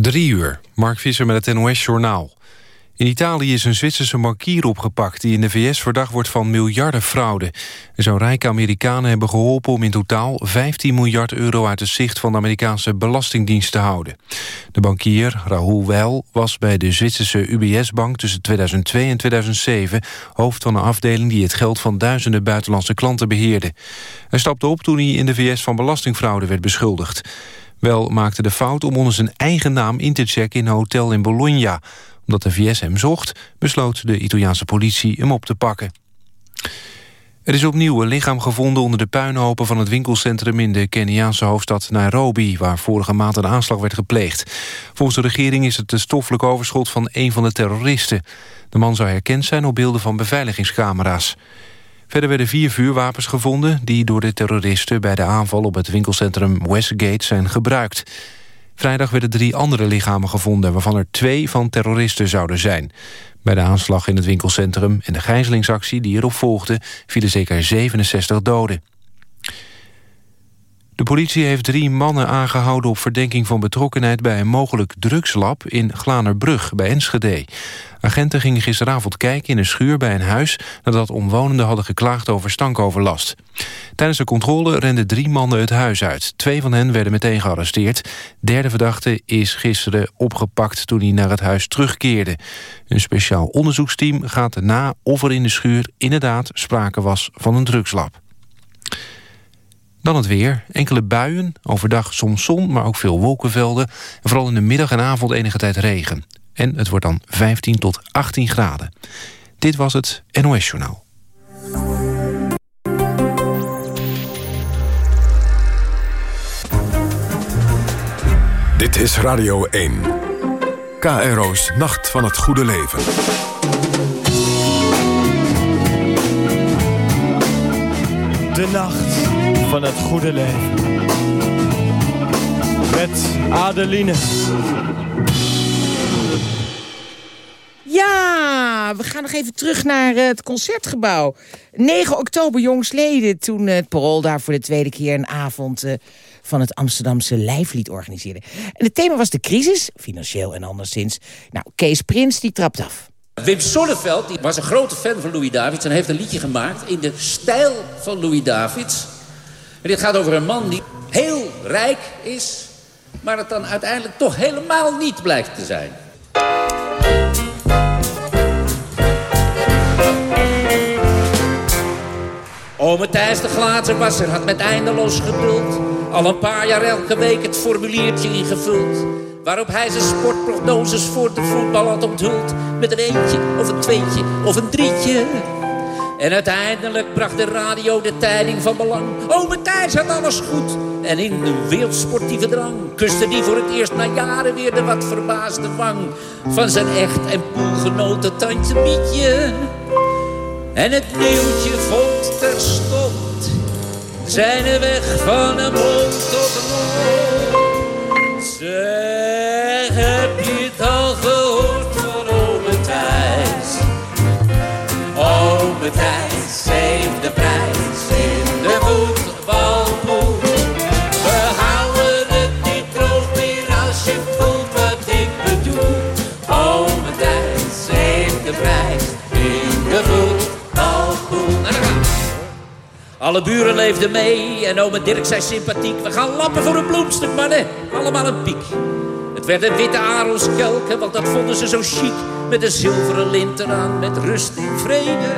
Drie uur, Mark Visser met het NOS-journaal. In Italië is een Zwitserse bankier opgepakt... die in de VS verdacht wordt van miljardenfraude. Zo'n rijke Amerikanen hebben geholpen om in totaal 15 miljard euro... uit het zicht van de Amerikaanse Belastingdienst te houden. De bankier, Rahul Weil, was bij de Zwitserse UBS-bank... tussen 2002 en 2007 hoofd van een afdeling... die het geld van duizenden buitenlandse klanten beheerde. Hij stapte op toen hij in de VS van belastingfraude werd beschuldigd. Wel maakte de fout om onder zijn eigen naam in te checken in een hotel in Bologna. Omdat de VS hem zocht, besloot de Italiaanse politie hem op te pakken. Er is opnieuw een lichaam gevonden onder de puinhopen van het winkelcentrum in de Keniaanse hoofdstad Nairobi, waar vorige maand een aanslag werd gepleegd. Volgens de regering is het de stoffelijk overschot van een van de terroristen. De man zou herkend zijn op beelden van beveiligingscamera's. Verder werden vier vuurwapens gevonden... die door de terroristen bij de aanval op het winkelcentrum Westgate zijn gebruikt. Vrijdag werden drie andere lichamen gevonden... waarvan er twee van terroristen zouden zijn. Bij de aanslag in het winkelcentrum en de gijzelingsactie die erop volgde... vielen zeker 67 doden. De politie heeft drie mannen aangehouden op verdenking van betrokkenheid... bij een mogelijk drugslab in Glanerbrug bij Enschede. Agenten gingen gisteravond kijken in een schuur bij een huis... nadat omwonenden hadden geklaagd over stankoverlast. Tijdens de controle renden drie mannen het huis uit. Twee van hen werden meteen gearresteerd. Derde verdachte is gisteren opgepakt toen hij naar het huis terugkeerde. Een speciaal onderzoeksteam gaat na of er in de schuur inderdaad sprake was van een drugslab. Dan het weer. Enkele buien. Overdag soms zon, maar ook veel wolkenvelden. En vooral in de middag en avond enige tijd regen. En het wordt dan 15 tot 18 graden. Dit was het NOS Journaal. Dit is Radio 1. KRO's Nacht van het Goede Leven. De Nacht van het Goede Leven. Met Adeline. Ja, we gaan nog even terug naar het Concertgebouw. 9 oktober jongsleden, toen het Parool daar voor de tweede keer een avond... Uh, van het Amsterdamse Lijflied organiseerde. En het thema was de crisis, financieel en anderszins. Nou, Kees Prins die trapt af. Wim Sonneveld die was een grote fan van Louis Davids... en heeft een liedje gemaakt in de stijl van Louis Davids. Dit gaat over een man die heel rijk is... maar het dan uiteindelijk toch helemaal niet blijkt te zijn. Ome Thijs de glazenwasser had met eindeloos geduld... al een paar jaar elke week het formuliertje ingevuld... waarop hij zijn sportprognoses voor de voetbal had onthuld... met een eentje of een tweetje of een drietje... En uiteindelijk bracht de radio de tijding van belang. Ome Thijs had alles goed. En in de wereldsportieve drang kuste die voor het eerst na jaren weer de wat verbaasde wang. Van zijn echt en poelgenoten tandje Mietje. En het nieuwtje vond terstond zijn weg van een mond tot mond. Zeg, Ome Thijs heeft de prijs in de voetbalpoel. We houden het niet droog meer als je voelt wat ik bedoel. Ome Thijs heeft de prijs in de voetbalpoel. Alle buren leefden mee en ome Dirk zei sympathiek. We gaan lappen voor een bloemstuk, mannen. Allemaal een piek. Het werden witte arelskelken, want dat vonden ze zo chic. Met een zilveren lint eraan, met rust in vrede.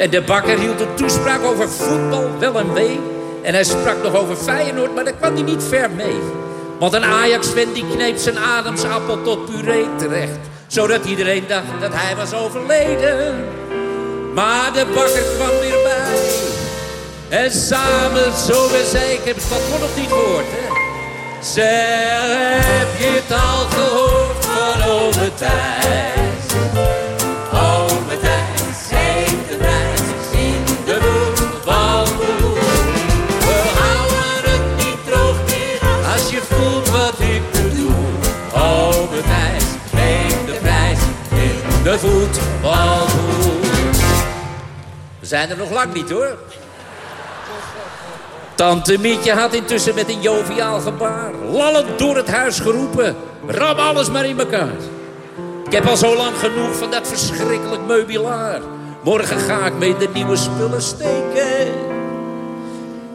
En de bakker hield een toespraak over voetbal, wel en wee. En hij sprak nog over Feyenoord, maar daar kwam hij niet ver mee. Want een Ajax-fan die kneep zijn ademsappel tot puree terecht. Zodat iedereen dacht dat hij was overleden. Maar de bakker kwam weer bij. En samen zo zei ik heb het nog niet gehoord, hè. Zeg, heb je het al gehoord van ome Thijs? Zijn er nog lang niet hoor. Tante Mietje had intussen met een joviaal gebaar... lallend door het huis geroepen... ram alles maar in elkaar. Ik heb al zo lang genoeg van dat verschrikkelijk meubilaar. Morgen ga ik mee de nieuwe spullen steken.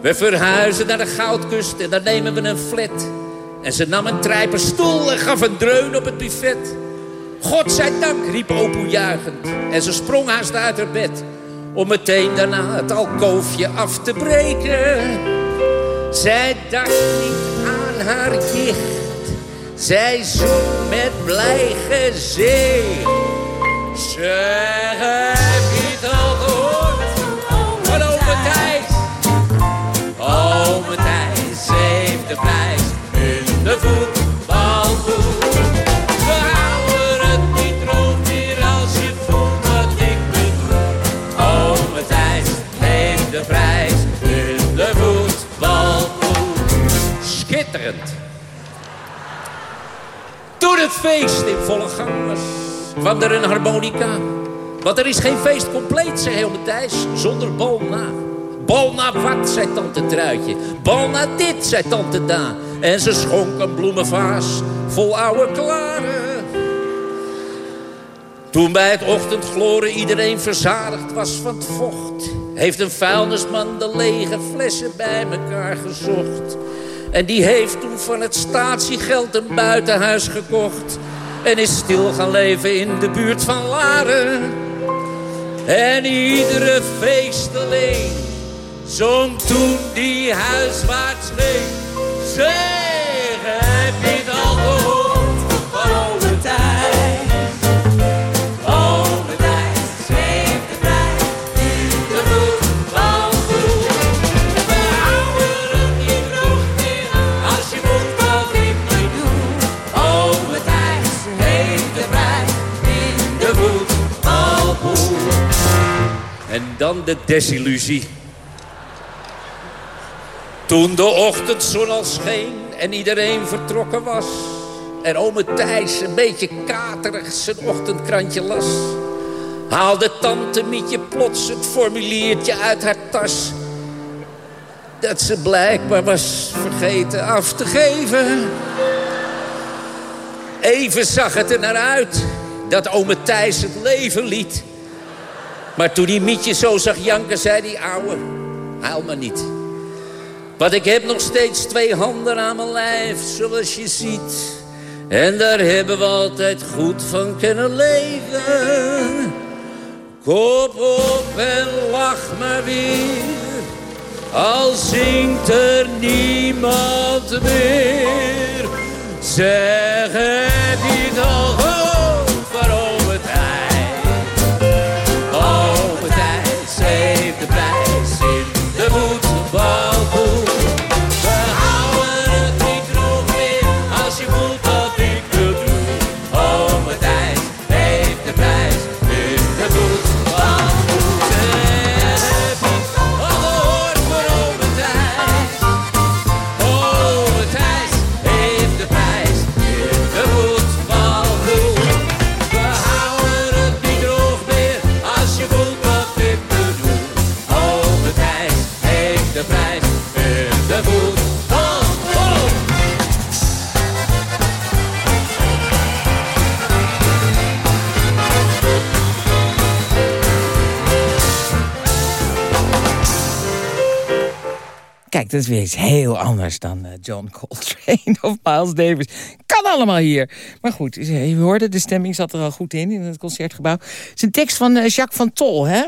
We verhuizen naar de Goudkust en daar nemen we een flat. En ze nam een trijperstoel en gaf een dreun op het buffet. God zij dank, riep Opoe juichend. En ze sprong haast uit haar bed. Om meteen daarna het alkoofje af te breken. Zij dacht niet aan haar jicht. Zij zoekt met blij gezicht. Feest in volle gang was, kwam er een harmonica. Want er is geen feest compleet, zei heel Thijs, zonder bal na. Bal na wat, zei tante Truitje. Bal na dit, zei tante Da. En ze schonk een bloemenvaas vol oude klaren. Toen bij het ochtendgloren iedereen verzadigd was van het vocht... heeft een vuilnisman de lege flessen bij elkaar gezocht... En die heeft toen van het statiegeld een buitenhuis gekocht. En is stil gaan leven in de buurt van Laren. En iedere feesteling zong toen die huiswaarts ging. Zeg, het dan de desillusie. Toen de ochtendzon al scheen en iedereen vertrokken was... en ome Thijs een beetje katerig zijn ochtendkrantje las... haalde tante Mietje plots het formuliertje uit haar tas... dat ze blijkbaar was vergeten af te geven. Even zag het er naar uit dat ome Thijs het leven liet... Maar toen die Mietje zo zag janken, zei die ouwe, huil maar niet. Want ik heb nog steeds twee handen aan mijn lijf, zoals je ziet. En daar hebben we altijd goed van kunnen leven. Kop op en lach maar weer. Al zingt er niemand meer. Zeg, het al Kijk, dat is weer iets heel anders dan eh, John Coltrane of Miles Davis. Kan allemaal hier. Maar goed, je hoorde, de stemming zat er al goed in, in het Concertgebouw. Het is een tekst van eh, Jacques van Tol, hè?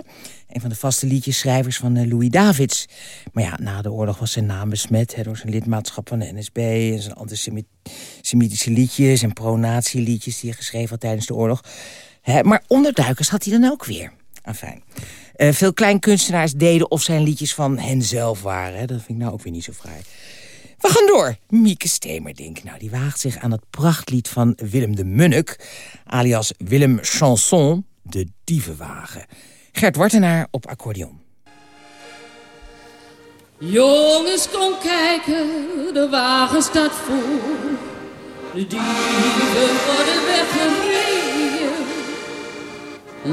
Een van de vaste liedjeschrijvers van eh, Louis Davids. Maar ja, na de oorlog was zijn naam besmet hè, door zijn lidmaatschap van de NSB... en zijn antisemitische liedjes en pro-nazi-liedjes... die hij geschreven had tijdens de oorlog. Maar onderduikers had hij dan ook weer. Enfin. Uh, veel kleinkunstenaars deden of zijn liedjes van henzelf waren. Dat vind ik nou ook weer niet zo fraai. We gaan door. Mieke Stemerdink. Nou, die waagt zich aan het prachtlied van Willem de Munnik... alias Willem Chanson, de Dievenwagen. Gert Wartenaar op accordeon. Jongens, kom kijken, de wagen staat voor. De dieven worden weggereden.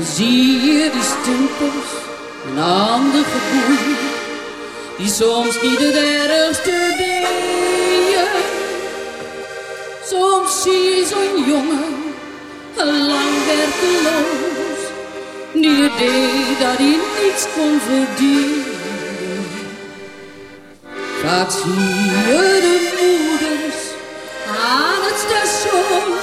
Zie je die stempels en ander geboeid. die soms niet het ergste deden. Soms zie je zo'n jongen, lang werkeloos, die het deed dat hij niets kon verdienen. Vaak zie je de moeders aan het station,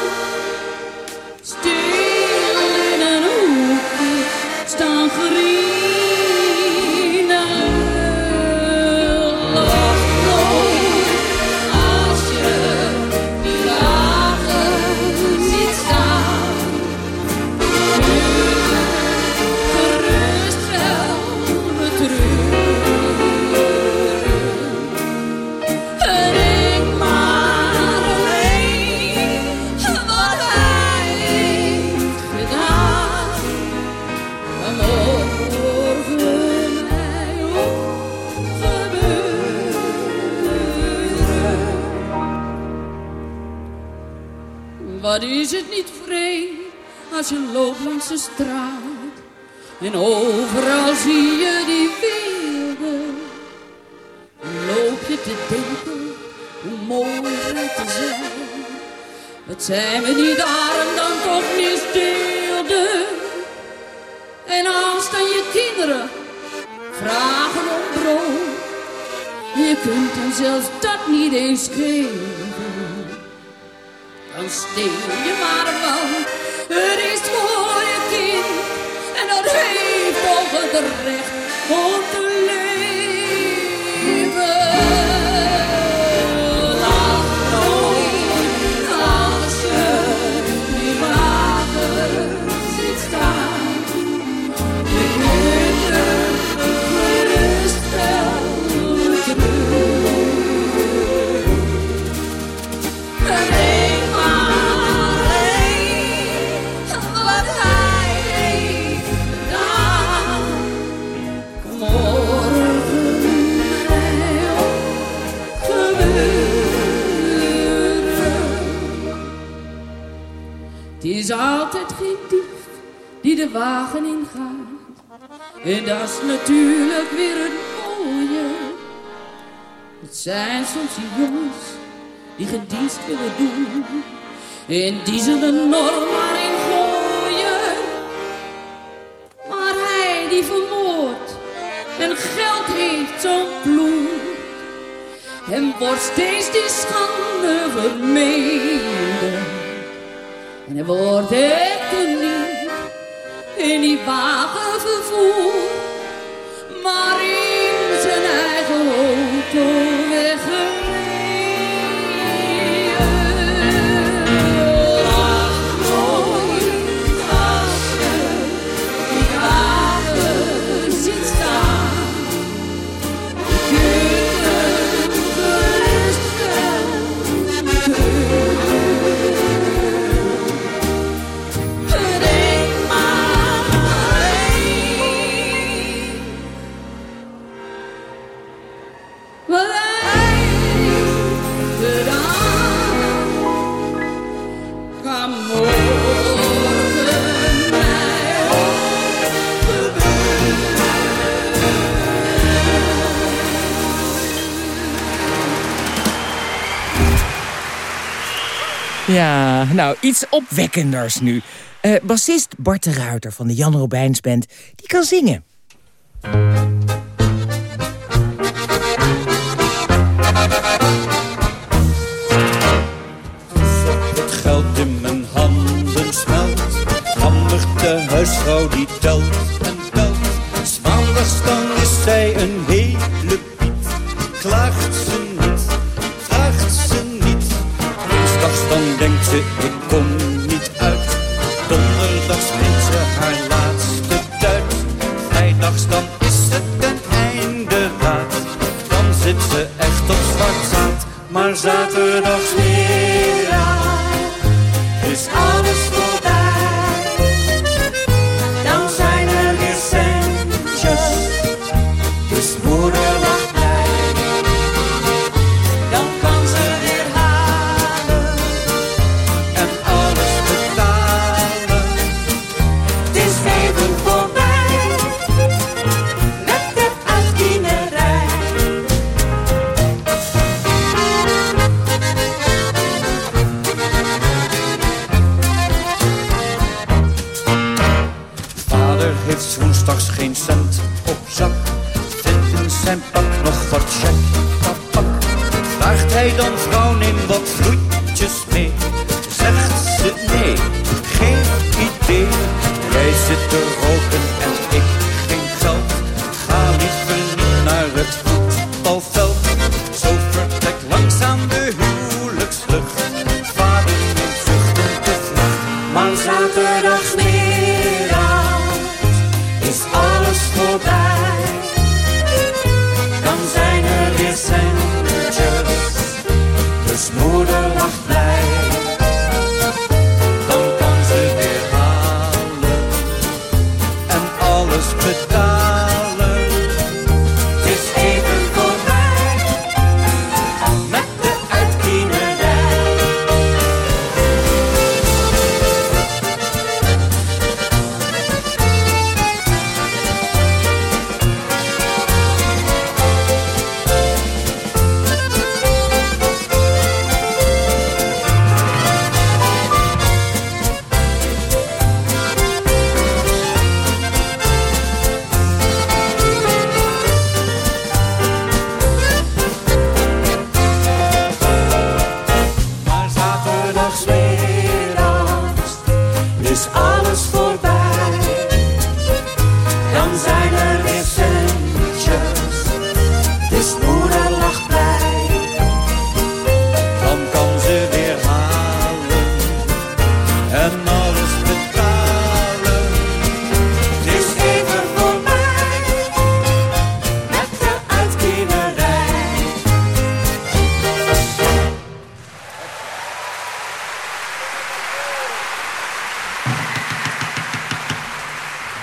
Wat is het niet vreemd als je loopt langs de straat en overal zie je die beelden. Loop je te denken hoe mooi te zijn. Wat zijn we niet arm dan toch misdeelden. En als dan je kinderen vragen om brood. Je kunt dan zelfs dat niet eens geven. Dan steel je maar van. Het is voor je kind. En dat heeft toch het recht om te is altijd geen dief die de wagen ingaat. En dat is natuurlijk weer het mooie. Het zijn soms die jongens die geen dienst willen doen. En die zullen norm maar in gooien. Maar hij die vermoordt en geld heeft zo'n ploeg. Hem wordt steeds En hij wordt echt niet in die wagen vervoerd. Ja, nou, iets opwekkenders nu. Eh bassist Bart de Ruiter van de Jan Robijns Band, die kan zingen. Het geld in mijn handen smelt. Handig de huisvrouw die telt. Geen cent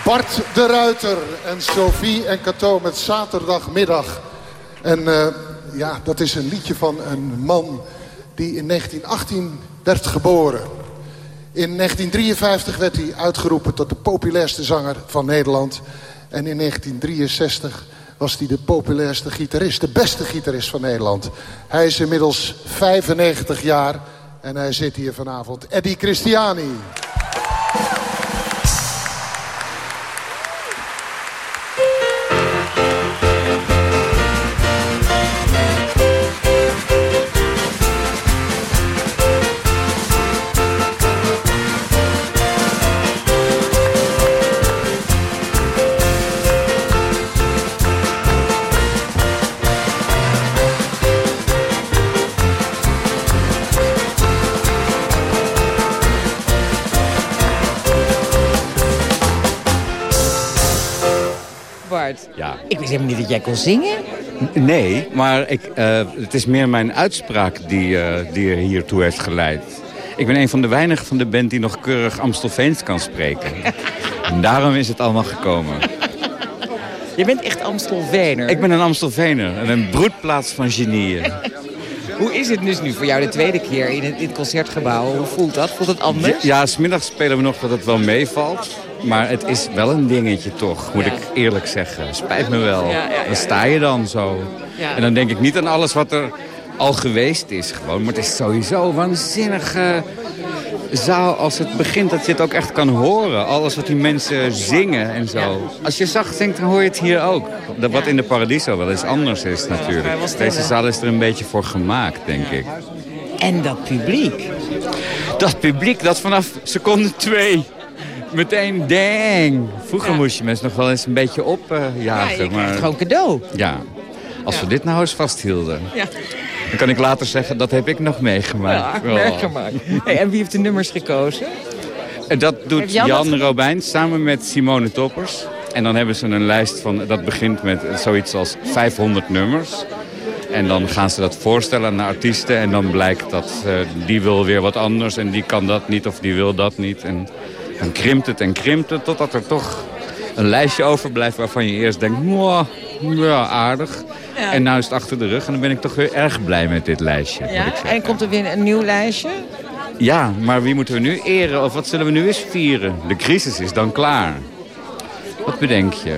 Bart de Ruiter en Sophie en Cato met zaterdagmiddag. En eh, ja, dat is een liedje van een man die in 1918 werd geboren. In 1953 werd hij uitgeroepen tot de populairste zanger van Nederland. En in 1963 was hij de populairste gitarist, de beste gitarist van Nederland. Hij is inmiddels 95 jaar en hij zit hier vanavond. Eddie Christiani. Dat jij kon zingen. Nee, maar ik, eh, het is meer mijn uitspraak die, eh, die er hiertoe heeft geleid. Ik ben een van de weinigen van de band die nog keurig Amstelveens kan spreken. en daarom is het allemaal gekomen. Je bent echt Amstelveener. Ik ben een Amstelveener en een broedplaats van genieën. Hoe is het dus nu voor jou de tweede keer in het, in het concertgebouw? Hoe voelt dat? Voelt het anders? Ja, smiddags spelen we nog dat het wel meevalt. Maar het is wel een dingetje toch, moet Ja. ik eerlijk zeggen. Spijt me wel. Ja, ja, ja. Dan sta je dan zo. Ja. En dan denk ik niet aan alles wat er al geweest is gewoon. Maar het is sowieso een waanzinnige zaal als het begint. Dat je het ook echt kan horen. Alles wat die mensen zingen en zo. Als je zacht zingt, dan hoor je het hier ook. Dat wat in de Paradiso wel eens anders is natuurlijk. Deze zaal is er een beetje voor gemaakt, denk ik. En dat publiek. Dat publiek dat vanaf seconde twee meteen dang. Vroeger Ja. moest je mensen nog wel eens een beetje Ja, opjagen. je maar gewoon cadeau. ja, als Ja. we dit nou eens vasthielden. Ja. Dan kan ik later zeggen, dat heb ik nog meegemaakt. Ja, merk gemaakt. Hey, en wie heeft de nummers gekozen? En dat doet Jan Jan, dat gedaan? Robijn samen met Simone Toppers. En dan hebben ze een lijst van, dat begint met zoiets als 500 nummers. En dan gaan ze dat voorstellen aan de artiesten. En dan blijkt dat eh, die wil weer wat anders en die kan dat niet of die wil dat niet. En dan krimpt het en krimpt het totdat er toch een lijstje overblijft waarvan je eerst denkt, "Mwah, ja, aardig. Ja. En nu is het achter de rug en dan ben ik toch weer erg blij met dit lijstje. moet ik Ja? En komt er weer een nieuw lijstje? Ja, maar wie moeten we nu eren of wat zullen we nu eens vieren? De crisis is dan klaar. Wat bedenk je?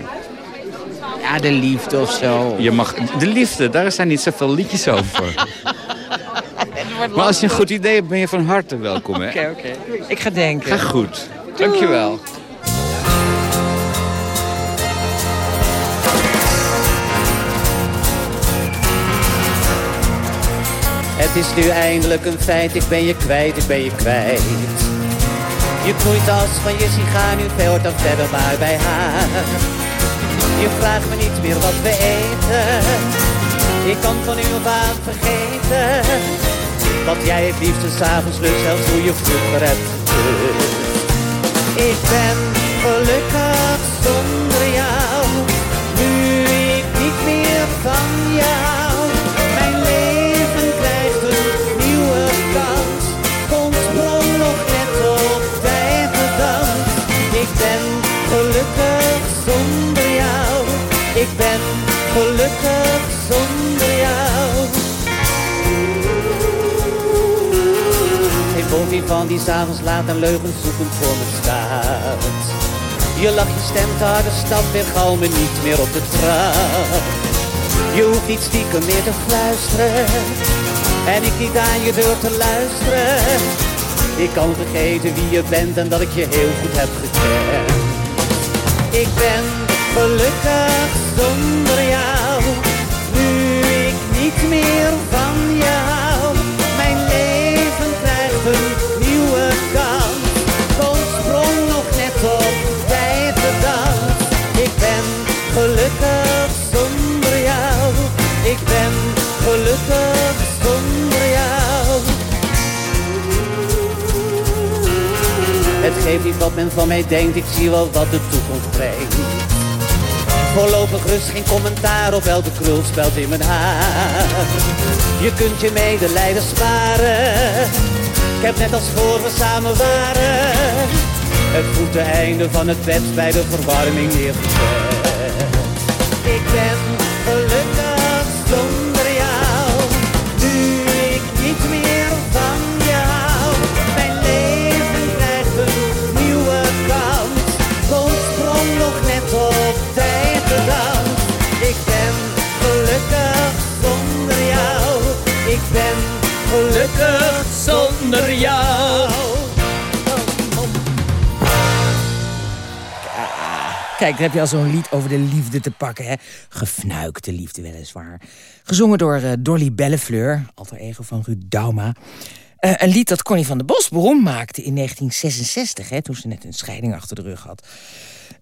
Ja, de liefde of zo. je mag, de liefde, daar zijn niet zoveel liedjes over. Maar als je een goed idee hebt, ben je van harte welkom. Hè? Oké, oké. Ik ga denken. Ga goed. Dankjewel. Het is nu eindelijk een feit, ik ben je kwijt, ik ben je kwijt. Je knoeit als van je sigaar, nu veelt dan verder maar bij haar. Je vraagt me niet meer wat we eten. Ik kan van uw baan vergeten. Wat jij het liefste s'avonds lust, zelfs hoe je vroeger hebt. Ik ben gelukkig zonder jou, nu ik niet meer van jou. Mijn leven krijgt een nieuwe kans, komt sprong nog net op tijd bedankt. Ik ben gelukkig zonder jou, ik ben gelukkig zonder jou. Geen bovie van die s'avonds laat en leugens zoekend voor me staat. Je lach, je stemt haar de stad weer gauw me niet meer op de trap. Je hoeft niet stiekem meer te fluisteren en ik niet aan je deur te luisteren. Ik kan vergeten wie je bent en dat ik je heel goed heb gekend. Ik ben gelukkig zonder jou, nu ik niet meer van jou. Het geeft niet wat men van mij denkt, ik zie wel wat de toekomst brengt. Voorlopig rust, geen commentaar op elke krulspeld in mijn haar. Je kunt je medelijden sparen. Ik heb net als voor we samen waren. Het voet einde van het bed bij de verwarming neergezet. Ik ben gelukkig zonder jou. Kijk, daar heb je al zo'n lied over de liefde te pakken, hè? Gefnuikte liefde, weliswaar. Gezongen door eh, Dolly Bellefleur, alter ego van Ruud Dauma. Eh, een lied dat Connie van der Bos beroemd maakte in 1966, hè, toen ze net een scheiding achter de rug had.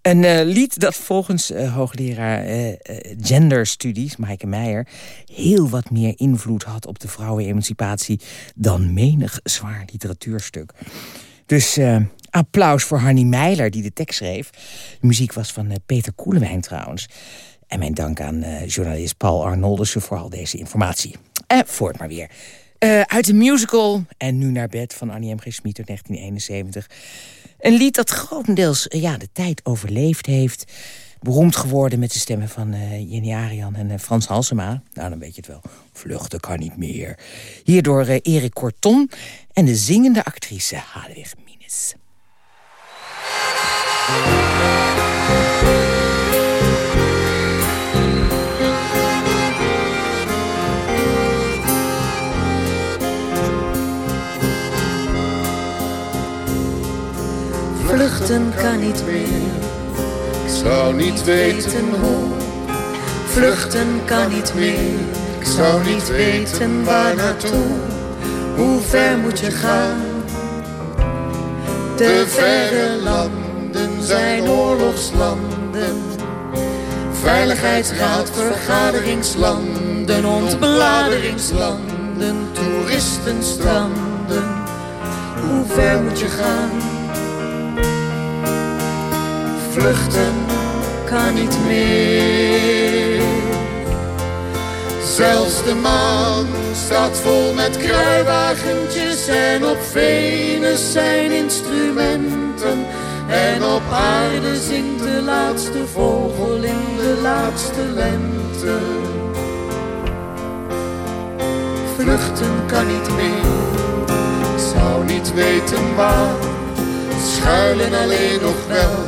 Een eh, lied dat volgens eh, hoogleraar eh, genderstudies, Maaike Meijer... heel wat meer invloed had op de vrouwenemancipatie... dan menig zwaar literatuurstuk. Dus applaus voor Hanny Meijer, die de tekst schreef. De muziek was van Peter Koelewijn trouwens. En mijn dank aan journalist Paul Arnoldussen voor al deze informatie. Eh, voort maar weer. Uit de musical En nu naar bed van Annie M. G. Schmid uit 1971. Een lied dat grotendeels eh, ja, de tijd overleefd heeft. Beroemd geworden met de stemmen van eh, Jenny Arian en eh, Frans Halsema. Nou, dan weet je het wel. Vluchten kan niet meer. Hierdoor Erik Corton en de zingende actrice Hadewig Minus. Vluchten kan niet meer, ik zou niet weten hoe. Vluchten kan niet meer, ik zou niet weten waar naartoe. Hoe ver moet je gaan? De verre landen zijn oorlogslanden. Veiligheidsraad, vergaderingslanden, ontbladeringslanden, toeristenstranden. Hoe ver moet je gaan? Vluchten kan niet meer. Zelfs de maan staat vol met kruiwagentjes en op Venus zijn instrumenten. En op aarde zingt de laatste vogel in de laatste lente. Vluchten kan niet meer, zou niet weten waar. Schuilen alleen nog wel,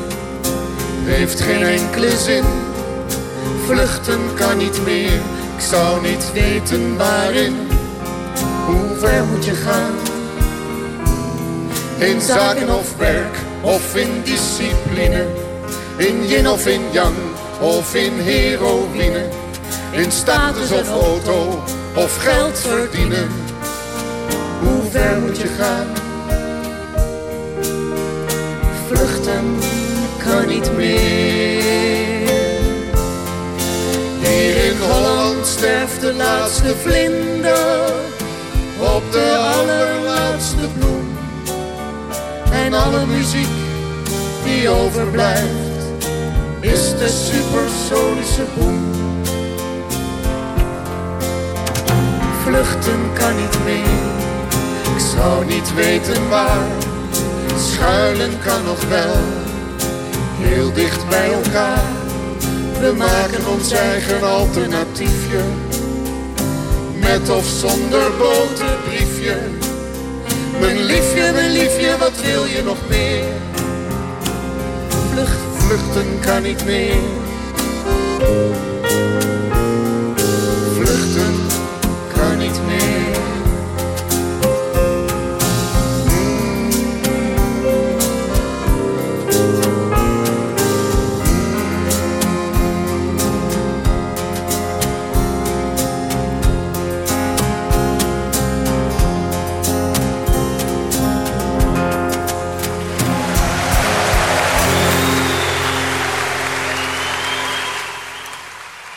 heeft geen enkele zin. Vluchten kan niet meer, ik zou niet weten waarin. Hoe ver moet je gaan? In zaken of werk of in discipline. In yin of in yang of in heroïne. In status of auto of geld verdienen. Hoe ver moet je gaan? Niet meer. Hier in Holland sterft de laatste vlinder op de allerlaatste bloem. En alle muziek die overblijft is de supersonische boom. Vluchten kan niet meer, ik zou niet weten waar. Schuilen kan nog wel, heel dicht bij elkaar. We maken ons eigen alternatiefje, met of zonder boterbriefje. Mijn liefje, mijn liefje, wat wil je nog meer? Vlucht, vluchten kan niet meer.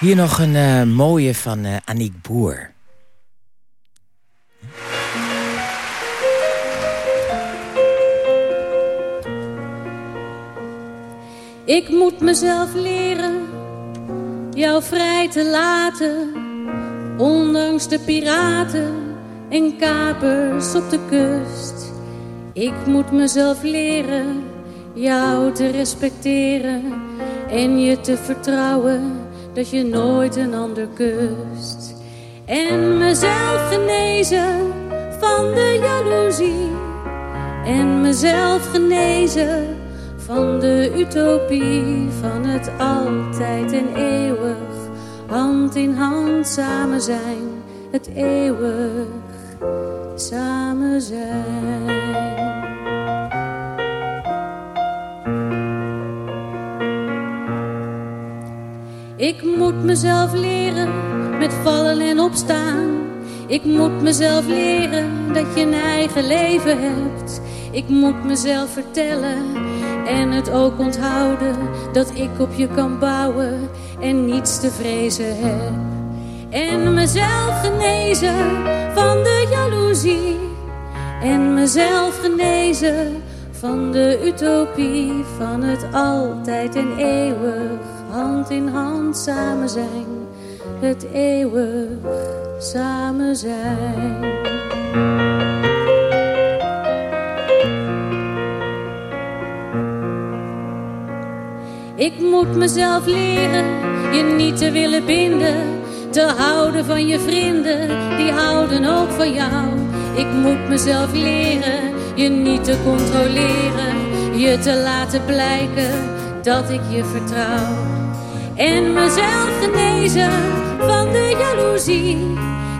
Hier nog een eh, mooie van eh Aniek Boer. Ik moet mezelf leren jou vrij te laten, ondanks de piraten en kapers op de kust. Ik moet mezelf leren jou te respecteren en je te vertrouwen dat je nooit een ander kust. En mezelf genezen van de jaloezie en mezelf genezen van de utopie van het altijd en eeuwig hand in hand samen zijn, het eeuwig samen zijn. Ik moet mezelf leren met vallen en opstaan. Ik moet mezelf leren dat je een eigen leven hebt. Ik moet mezelf vertellen en het ook onthouden dat ik op je kan bouwen en niets te vrezen heb. En mezelf genezen van de jaloezie. En mezelf genezen van de utopie van het altijd en eeuwig hand in hand samen zijn. Het eeuwig samen zijn. Ik moet mezelf leren je niet te willen binden. Te houden van je vrienden, die houden ook van jou. Ik moet mezelf leren je niet te controleren. Je te laten blijken dat ik je vertrouw. En mezelf genezen van de jaloezie.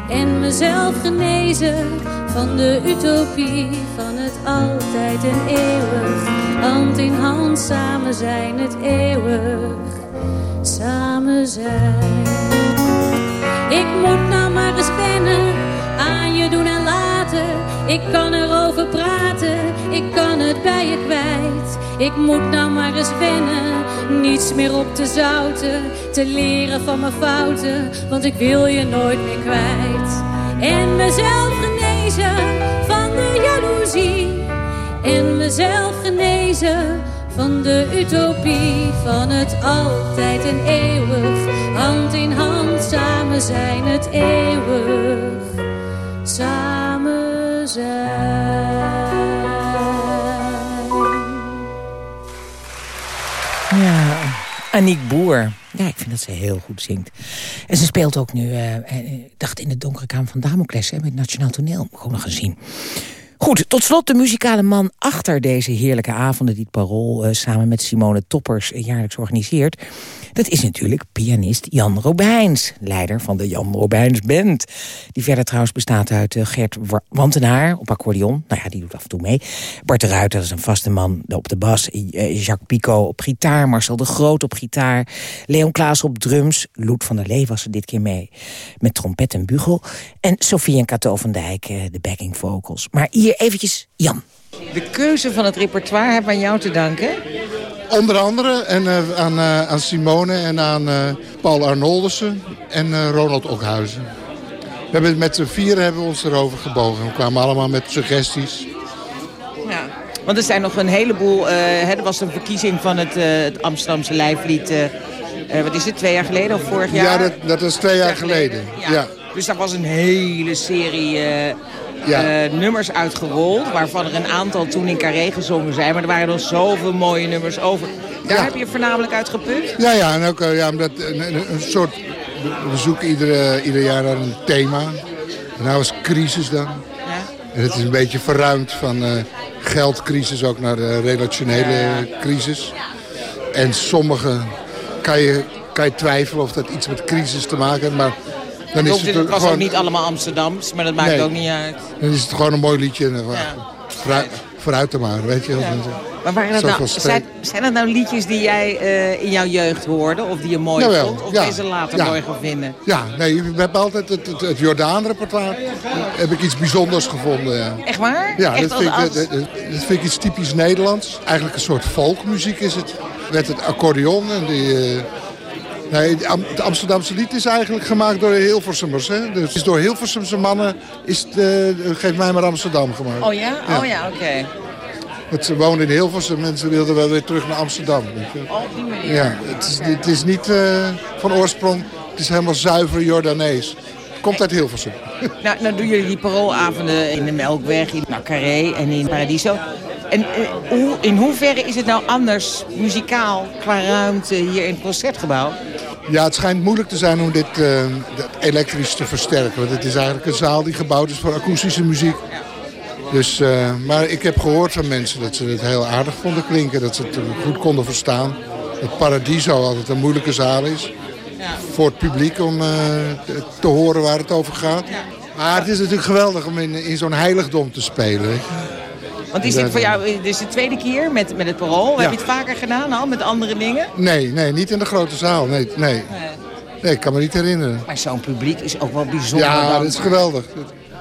En mezelf genezen van de utopie van het altijd en eeuwig. Hand in hand samen zijn, het eeuwig samen zijn. Ik moet nou maar eens aan je doen en Ik kan erover praten, ik kan het bij je kwijt. Ik moet nou maar eens wennen, niets meer op te zouten. Te leren van mijn fouten, want ik wil je nooit meer kwijt. En mezelf genezen van de jaloezie. En mezelf genezen van de utopie van het altijd en eeuwig. Hand in hand samen zijn, het eeuwig samen zijn. Ja, Aniek Boer. Ja, ik vind dat ze heel goed zingt. En ze speelt ook nu, eh, eh, dacht in de donkere kamer van Damocles... Hè, met Nationaal Toneel, gewoon nog gezien. Goed, tot slot de muzikale man achter deze heerlijke avonden... die het Parool uh, samen met Simone Toppers jaarlijks organiseert. Dat is natuurlijk pianist Jan Robijns, leider van de Jan Robijns Band. Die verder trouwens bestaat uit uh, Gert Wantenaar op accordeon. Nou ja, die doet af en toe mee. Bart de Ruiter, dat is een vaste man op de bas. Jacques Pico op gitaar. Marcel de Groot op gitaar. Leon Klaas op drums. Loet van der Lee was er dit keer mee. Met trompet en bugel. En Sofie en Cato van Dijk, de backing vocals. Maar hier eventjes Jan. De keuze van het repertoire hebben we aan jou te danken. Onder andere en, uh, aan, uh, aan, Simone en aan uh, Paul Arnoldussen en Ronald Okhuizen. We hebben met z'n vieren hebben we ons erover gebogen. We kwamen allemaal met suggesties. Ja, want er zijn nog een heleboel... Hè, er was een verkiezing van het, het Amsterdamse lijflied... wat is het, twee jaar geleden of vorig jaar? Ja, dat, dat is twee jaar geleden. Ja. ja. Dus daar was een hele serie ja. uh, nummers uitgerold. Waarvan er een aantal toen in Carré gezongen zijn. Maar er waren nog zoveel mooie nummers over. Daar heb je voornamelijk uit geput? Ja, ja, en ook uh, ja, omdat, een, een, soort... We zoeken iedere, ieder jaar naar een thema. En nou is crisis dan. Ja. En het is een beetje verruimd van uh, geldcrisis ook naar de relationele crisis. En sommige kan je, kan je twijfelen of dat iets met crisis te maken heeft. Maar dan is het, het was gewoon... ook niet allemaal Amsterdams, maar dat maakt nee. ook niet uit. Dan is het gewoon een mooi liedje. Ja. Vooruit, vooruit te maar, weet je. Ja. Maar waren dat nou, zijn, zijn dat nou liedjes die jij uh, in jouw jeugd hoorde? Of die je mooi Jawel, vond? Of ja. deze later ja. mooi gaan vinden? Ja, nee, we hebben altijd het, het, het Jordaan-repertoire. heb ik iets bijzonders gevonden. Ja. Echt waar? Ja, Echt dat, vind als... ik, dat, dat, vind ik iets typisch Nederlands. Eigenlijk een soort folkmuziek is het. Met het accordeon en die... Uh, Nee, het Amsterdamse lied is eigenlijk gemaakt door Hilversumers. Hè? Dus door Hilversumse mannen is het, uh, Geef mij maar Amsterdam gemaakt. Oh ja? ja. Oh ja, oké. Okay. Ze woonden in Hilversum en ze wilden wel weer terug naar Amsterdam. Weet je. Oh, die manier. Ja, het is, het is niet uh, van oorsprong, het is helemaal zuiver Jordanees. Komt uit Hilversum. Nou, nou doen jullie die paroolavonden in de Melkweg, in Carré en in Paradiso. En hoe, in hoeverre is het nou anders muzikaal qua ruimte hier in het Concertgebouw? Ja, het schijnt moeilijk te zijn om dit uh, elektrisch te versterken. Want het is eigenlijk een zaal die gebouwd is voor akoestische muziek. Dus, uh, maar ik heb gehoord van mensen dat ze het heel aardig vonden klinken. Dat ze het goed konden verstaan. Het Paradiso altijd een moeilijke zaal is. Ja. Voor het publiek om uh, te horen waar het over gaat. Ja. Maar het is natuurlijk geweldig om in, in zo'n heiligdom te spelen. Want is dit voor jou dit is de tweede keer met, met het parool? Ja. Heb je het vaker gedaan al met andere dingen? Nee, nee, niet in de grote zaal. Nee, nee. nee ik kan me niet herinneren. Maar zo'n publiek is ook wel bijzonder. Ja, dat is geweldig.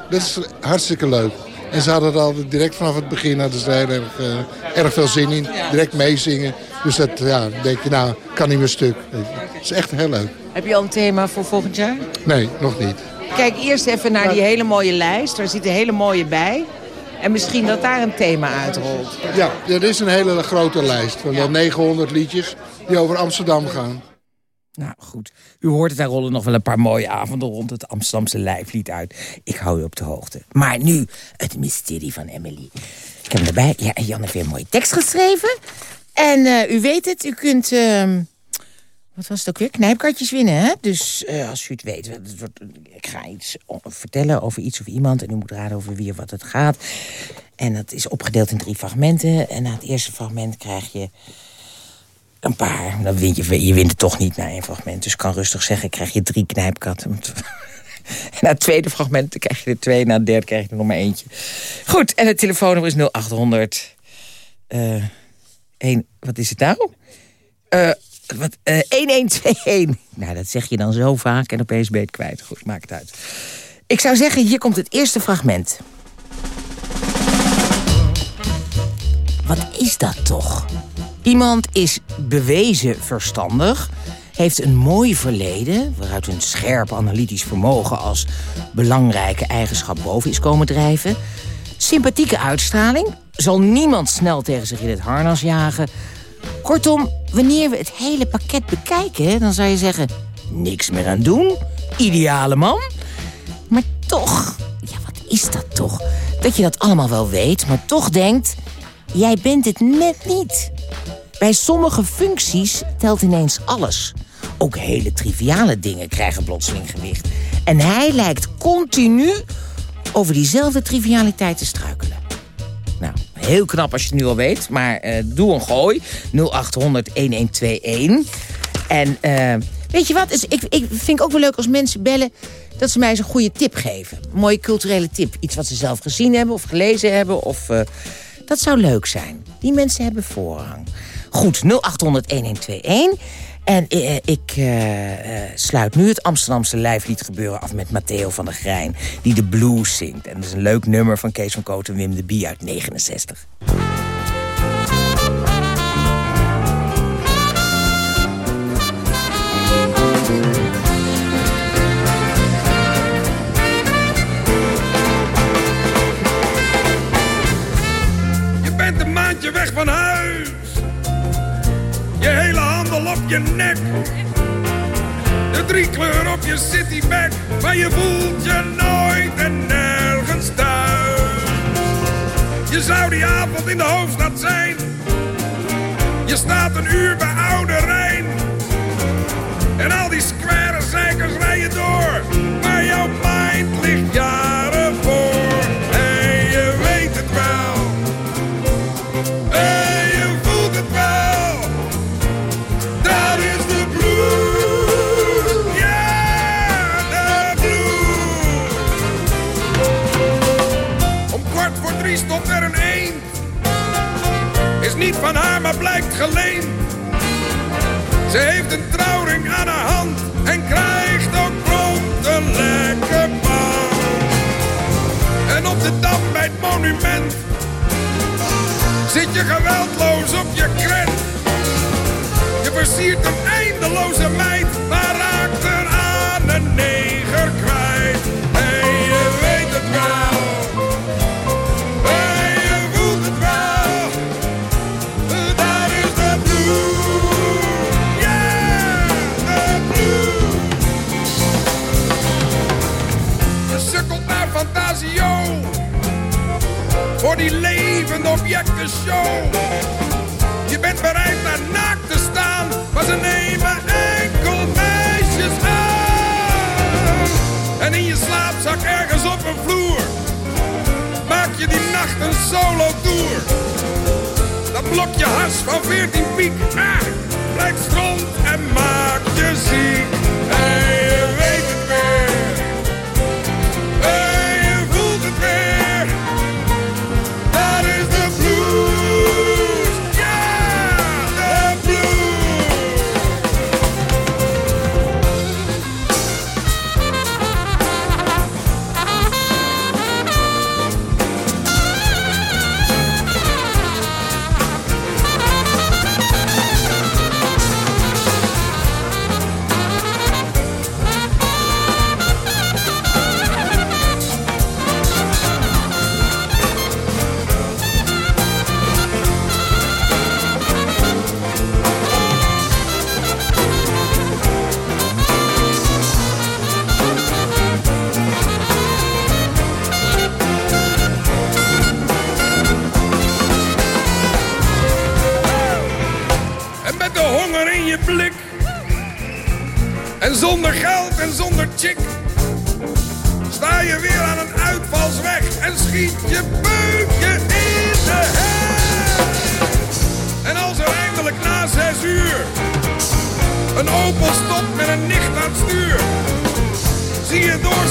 Dat is hartstikke leuk. En ze hadden er al direct vanaf het begin hadden ze er heel erg, uh, erg veel zin in. Direct meezingen. Dus dat ja, denk je, nou, kan niet meer stuk. Het is echt heel leuk. Heb je al een thema voor volgend jaar? Nee, nog niet. Kijk eerst even naar die hele mooie lijst. Daar zitten hele mooie bij. En misschien dat daar een thema uitrolt. Ja, er is een hele grote lijst van wel 900 liedjes die over Amsterdam gaan. Nou goed, u hoort het, daar rollen nog wel een paar mooie avonden rond het Amsterdamse lijflied uit. Ik hou u op de hoogte. Maar nu het mysterie van Emily. Ik heb hem erbij. Ja, Jan heeft weer een mooie tekst geschreven. En uh, u weet het, u kunt... Uh, wat was het ook weer? Knijpkartjes winnen, hè? Dus uh, als u het weet, ik ga iets vertellen over iets of iemand... en u moet raden over wie of wat het gaat. En dat is opgedeeld in drie fragmenten. En na het eerste fragment krijg je een paar. Dan win je, je wint het toch niet na één fragment. Dus kan rustig zeggen, krijg je drie knijpkatten. En na het tweede fragment krijg je er twee. Na het derde krijg je er nog maar eentje. Goed, en het telefoonnummer is 0800... Uh, 1, wat is het nou? Uh, wat, uh, 1121. Nou, dat zeg je dan zo vaak en opeens het kwijt. Goed, maakt het uit. Ik zou zeggen, hier komt het eerste fragment. Wat is dat toch? Iemand is bewezen verstandig, heeft een mooi verleden... waaruit een scherp analytisch vermogen als belangrijke eigenschap boven is komen drijven... sympathieke uitstraling, zal niemand snel tegen zich in het harnas jagen... Kortom, wanneer we het hele pakket bekijken, dan zou je zeggen... niks meer aan doen, ideale man. Maar toch, ja, wat is dat toch? Dat je dat allemaal wel weet, maar toch denkt... jij bent het net niet. Bij sommige functies telt ineens alles. Ook hele triviale dingen krijgen plotseling gewicht. En hij lijkt continu over diezelfde trivialiteit te struikelen. Heel knap als je het nu al weet. Maar eh, doe een gooi. 0800-1121. En eh, weet je wat? Ik, ik vind ook wel leuk als mensen bellen... dat ze mij eens een goede tip geven. Een mooie culturele tip. Iets wat ze zelf gezien hebben of gelezen hebben. Of, eh, dat zou leuk zijn. Die mensen hebben voorrang. Goed, 0800-1121. En eh, ik eh, eh, sluit nu het Amsterdamse lijflied gebeuren af met Matteo van der Grijn. Die de blues zingt. En dat is een leuk nummer van Kees van Koot en Wim de Bie uit 69. De driekleur op je citybag. Maar je voelt je nooit en nergens thuis. Je zou die avond in de hoofdstad zijn. Je staat een uur bij Oude Rijn. En al die square geleend. Ze heeft een trouwring aan haar hand en krijgt ook prompt een lekker baan. En op de dam bij het monument zit je geweldloos op je krent. Je versiert een eindeloze meid, die levende objecten show. Je bent bereid naar naakt te staan, maar ze nemen enkel meisjes aan. En in je slaapzak ergens op een vloer maak je die nacht een solo tour. Dat blokje has van 14 piek, ah, blijkt stront en maakt je ziek.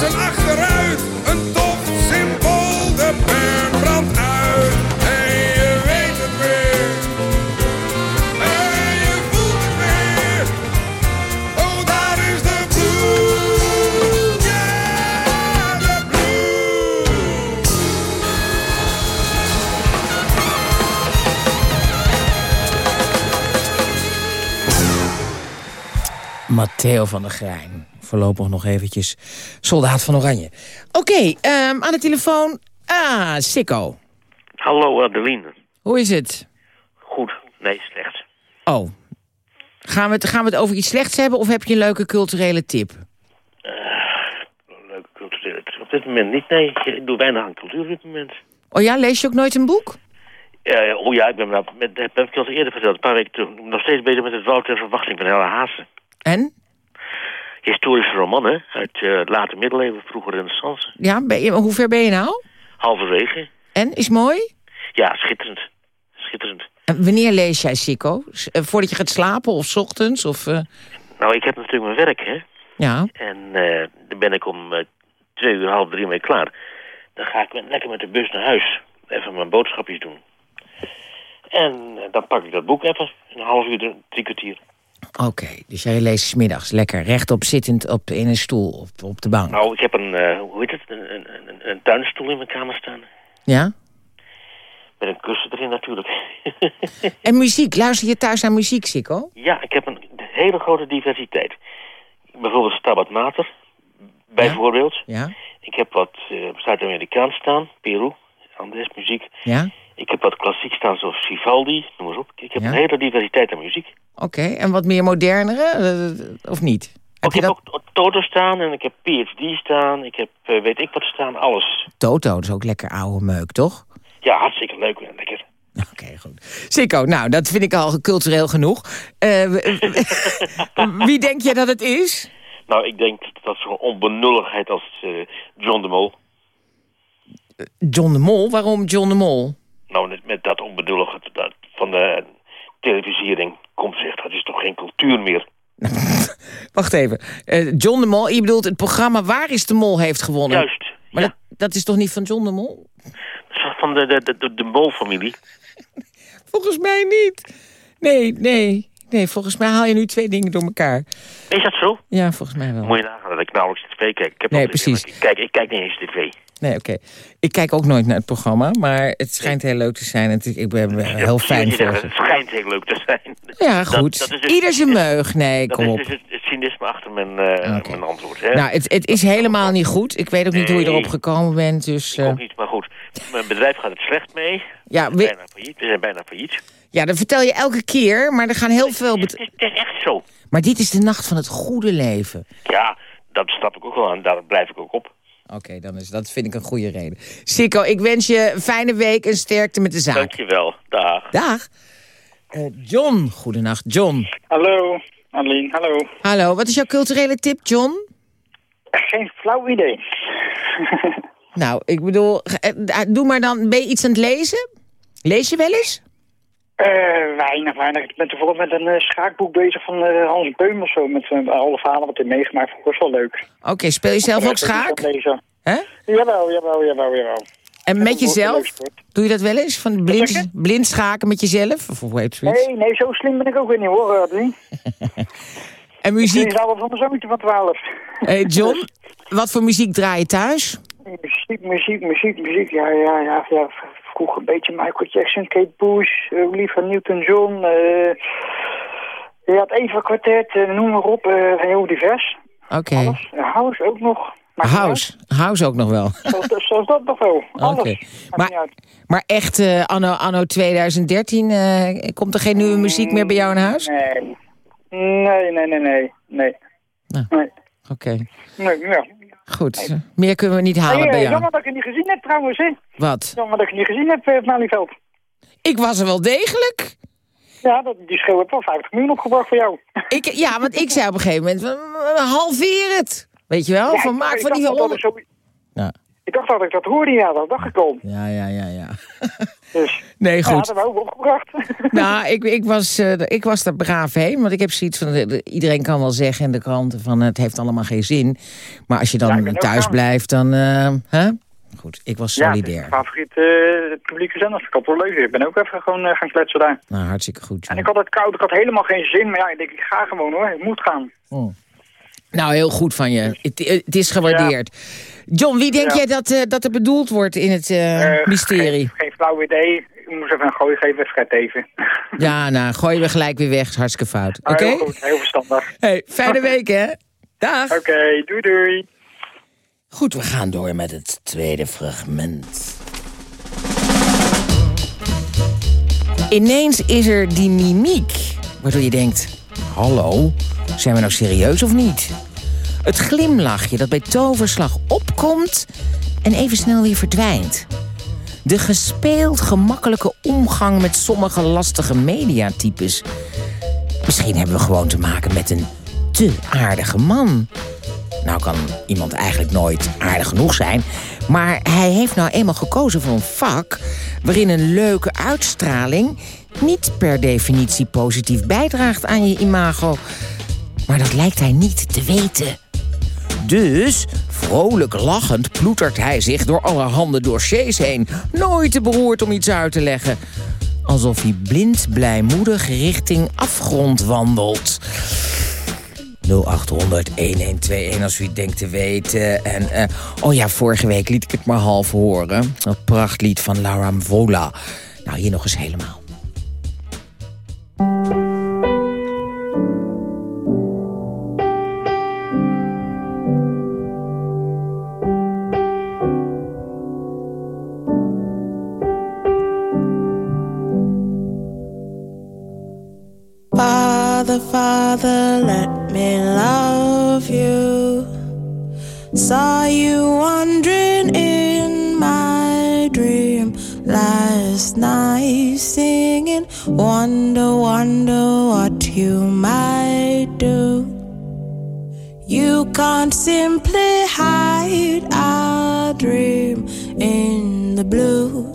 Zijn achteruit een tof symbool de berg brandt uit. En je weet het weer. En je voelt het weer. Oh, daar is de blues. Ja, de blues. Matteo van der Grijn. Voorlopig nog eventjes soldaat van Oranje. Oké, ehm, aan de telefoon. Ah, Sikko. Hallo Adeline. Hoe is het? Goed. Nee, slecht. Oh. Gaan we, het, gaan we het over iets slechts hebben of heb je een leuke culturele tip? Leuke culturele. Op dit moment niet, nee. Ik doe weinig aan cultuur op dit moment. Oh ja, lees je ook nooit een boek? Eh, oh ja, ik ben met, dat heb ik al eerder verteld, een paar weken terug. Nog steeds bezig met het Wouter Verwachting van Helle Haase. En? Historische romannen uit eh, het late middeleeuwen, vroege renaissance. Ja, ben je, hoe ver ben je nou? Halverwege. En, is mooi? Ja, schitterend. Schitterend. En wanneer lees jij, Sikko? S- eh, voordat je gaat slapen of 's ochtends? Of, eh, Nou, ik heb natuurlijk mijn werk, hè. ja. En dan ben ik om twee uur, half drie mee klaar. Dan ga ik met- lekker met de bus naar huis. Even mijn boodschapjes doen. En dan pak ik dat boek even. Een half uur, drie kwartier. Oké, dus jij leest 's middags lekker rechtop zittend op, in een stoel op, op de bank. Nou, ik heb een, eh, hoe heet het, een, een, een, een tuinstoel in mijn kamer staan. Ja? Met een kussen erin natuurlijk. En muziek, luister je thuis naar muziek, Sikko? ja, ik heb een hele grote diversiteit. Bijvoorbeeld Stabat Mater, bijvoorbeeld. Ja? Ik heb wat eh Zuid-Amerikaans staan, Peru, Andes muziek. Ja? Ik heb wat klassiek staan zoals Vivaldi, noem maar op. Ik heb Ja? een hele diversiteit aan muziek. Oké, en wat meer modernere, eh, of niet? Heb ik heb ook Toto staan en ik heb PhD staan. Ik heb eh, weet ik wat staan, alles. Toto, dat is ook lekker oude meuk, toch? Ja, hartstikke leuk en lekker. Oké, goed. Sikko, nou, dat vind ik al cultureel genoeg. Eh, wie denk je dat het is? Nou, ik denk dat zo'n onbenulligheid als John de Mol... John de Mol? Waarom John de Mol? Nou, met, dat onbenullige dat van de televisiering komt zich. Dat is toch geen cultuur meer. Wacht even. Eh, John de Mol, je bedoelt het programma Waar is de Mol heeft gewonnen? Juist, Maar dat, dat is toch niet van John de Mol? Dat is van de, de, de, de Mol-familie. Volgens mij niet. Nee, nee. Nee, volgens mij haal je nu twee dingen door elkaar. Is dat zo? Ja, volgens mij wel. Moet je nagaan dat ik nauwelijks tv kijk. Ik heb Nee, tv, precies. Ik kijk, ik kijk niet eens tv. Nee, oké. Ik kijk ook nooit naar het programma, maar het schijnt heel leuk te zijn. Het, ik ben wel heel fijn voor. Het schijnt heel leuk te zijn. Ja, Dat- goed. dat is dus- Ieder zijn meug. Nee, Dat kom is op. dus het, het cynisme achter mijn, eh, mijn antwoord. Hè? Nou, het, het is helemaal niet goed. Ik weet ook niet hoe je erop gekomen bent. Dus, eh, Ook niet, maar goed. Mijn bedrijf gaat het slecht mee. Ja, we, we- zijn bijna failliet. we zijn bijna failliet. ja, dat vertel je elke keer, maar er gaan heel veel... Het is echt zo. Maar dit is de nacht van het goede leven. Ja, dat snap ik ook wel aan. Daar blijf ik ook op. Oké, dan is dat vind ik een goede reden. Sikko, ik wens je een fijne week en sterkte met de zaak. Dankjewel. Dag. Dag. Eh, John, goedenacht. John. Hallo, Adeline, hallo. Hallo, wat is jouw culturele tip, John? Geen flauw idee. Nou, ik bedoel, eh, doe maar dan, ben je iets aan het lezen? Lees je wel eens? Eh, weinig, weinig. Ik ben toevallig met een eh, schaakboek bezig van eh, Hans Beum of zo. Met alle verhalen wat hij meegemaakt. Vond ik wel leuk. Oké, speel je zelf ook schaak? Hè? Jawel, jawel, jawel, jawel. En met jezelf? Doe je dat wel eens? Van blind, blind schaken met jezelf? Of hoe heet zoiets? Nee, nee, zo slim ben ik ook weer niet hoor, Adeline. En muziek? Ik al van mijn zoontje van 12. Hey John, wat voor muziek draai je thuis? Muziek, muziek, muziek, muziek. Ja, ja, ja. ja. Vroeger een beetje Michael Jackson, Kate Bush, Olivia Newton-John. eh je had Eva Kwartet, eh, noem maar op. eh, heel divers. Oké. Eh, House ook nog. House. House ook nog wel. Zoals, zoals dat nog wel. Alles. Maar, maar echt, eh, anno, anno 2013, eh, komt er geen nieuwe muziek meer bij jou in huis? Nee. Nee, nee, nee, nee. Nee. Nou. Nee. Oké, Nee, ja. Goed. Meer kunnen we niet halen Hey, eh, bij jou. jammer dat ik het niet gezien heb trouwens, hè. Wat? Jammer dat ik het niet gezien heb, uh, Malieveld. Ik was er wel degelijk. Ja, dat, die schreeuw heeft wel 50 miljoen opgebracht voor jou. Ik, ja, want ik zei op een gegeven moment, eh, halveer het. Weet je wel? Ja, van maak van die zo- Ja. Ik dacht dat ik dat hoorde, ja, dat dacht ik al. Ja, ja, ja, ja. Dus, Nee, Ja, goed. dat hebben we ook opgebracht. Nou, ik, ik, was, eh, ik was daar braaf heen. Want ik heb zoiets van... iedereen kan wel zeggen in de kranten van... het heeft allemaal geen zin. Maar als je Ja, dan thuis blijft, dan... hè? Goed, ik was Ja, solidair. mijn favoriete eh, publieke zender. Ik had wel leuk. Ik ben ook even gewoon gaan kletsen daar. Nou, hartstikke goed. En ik had het koud, ik had helemaal geen zin. Maar ja, ik denk, ik ga gewoon hoor. Ik moet gaan. Nou, heel goed van je. Het, het is gewaardeerd. John, wie denk Ja. jij dat, eh, dat er bedoeld wordt in het Eh, mysterie? Geen, geen flauw idee. Ik moest even een gooi geven, wedstrijd even. Ja, nou, gooien we gelijk weer weg. Hartstikke fout. Oké? Ah, heel heel verstandig. Hey, fijne week, hè? Dag. Oké, doei doei. Goed, we gaan door met het tweede fragment. Ineens is er die mimiek, waardoor je denkt... Hallo, zijn we nou serieus of niet? Het glimlachje dat bij toverslag opkomt en even snel weer verdwijnt. De gespeeld gemakkelijke omgang met sommige lastige mediatypes. Misschien hebben we gewoon te maken met een te aardige man. Nou kan iemand eigenlijk nooit aardig genoeg zijn. Maar hij heeft nou eenmaal gekozen voor een vak... waarin een leuke uitstraling niet per definitie positief bijdraagt aan je imago. Maar dat lijkt hij niet te weten. Dus, vrolijk lachend, ploetert hij zich door allerhande dossiers heen. Nooit te beroerd om iets uit te leggen. Alsof hij blind blijmoedig richting afgrond wandelt. 0800 1121 als u het denkt te weten. En, eh, oh ja, vorige week liet ik het maar half horen. Dat prachtlied van Laura Mvola. Nou, hier nog eens helemaal. Wonder, wonder what you might do. You can't simply hide our dream in the blue.